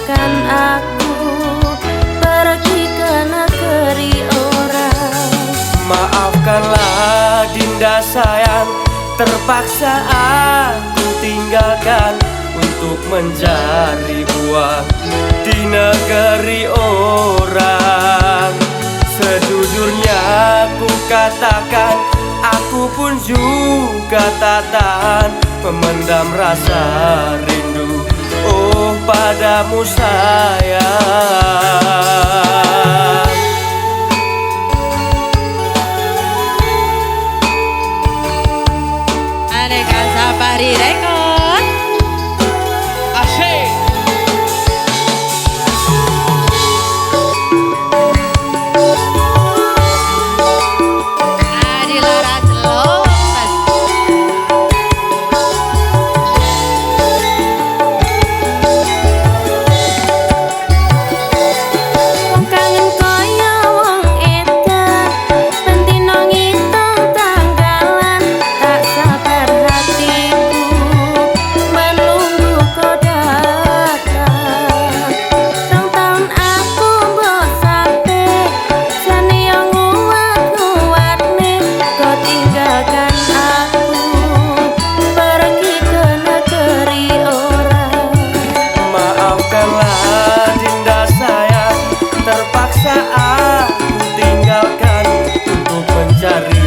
biarkan aku pergi ke negeri orang. Maafkanlah Dinda sayang Terpaksa aku tinggalkan Untuk mencari buah di negeri orang. Sejujurnya aku katakan Aku pun juga tak tahan Memendam rasa rindu padamu sayang. charri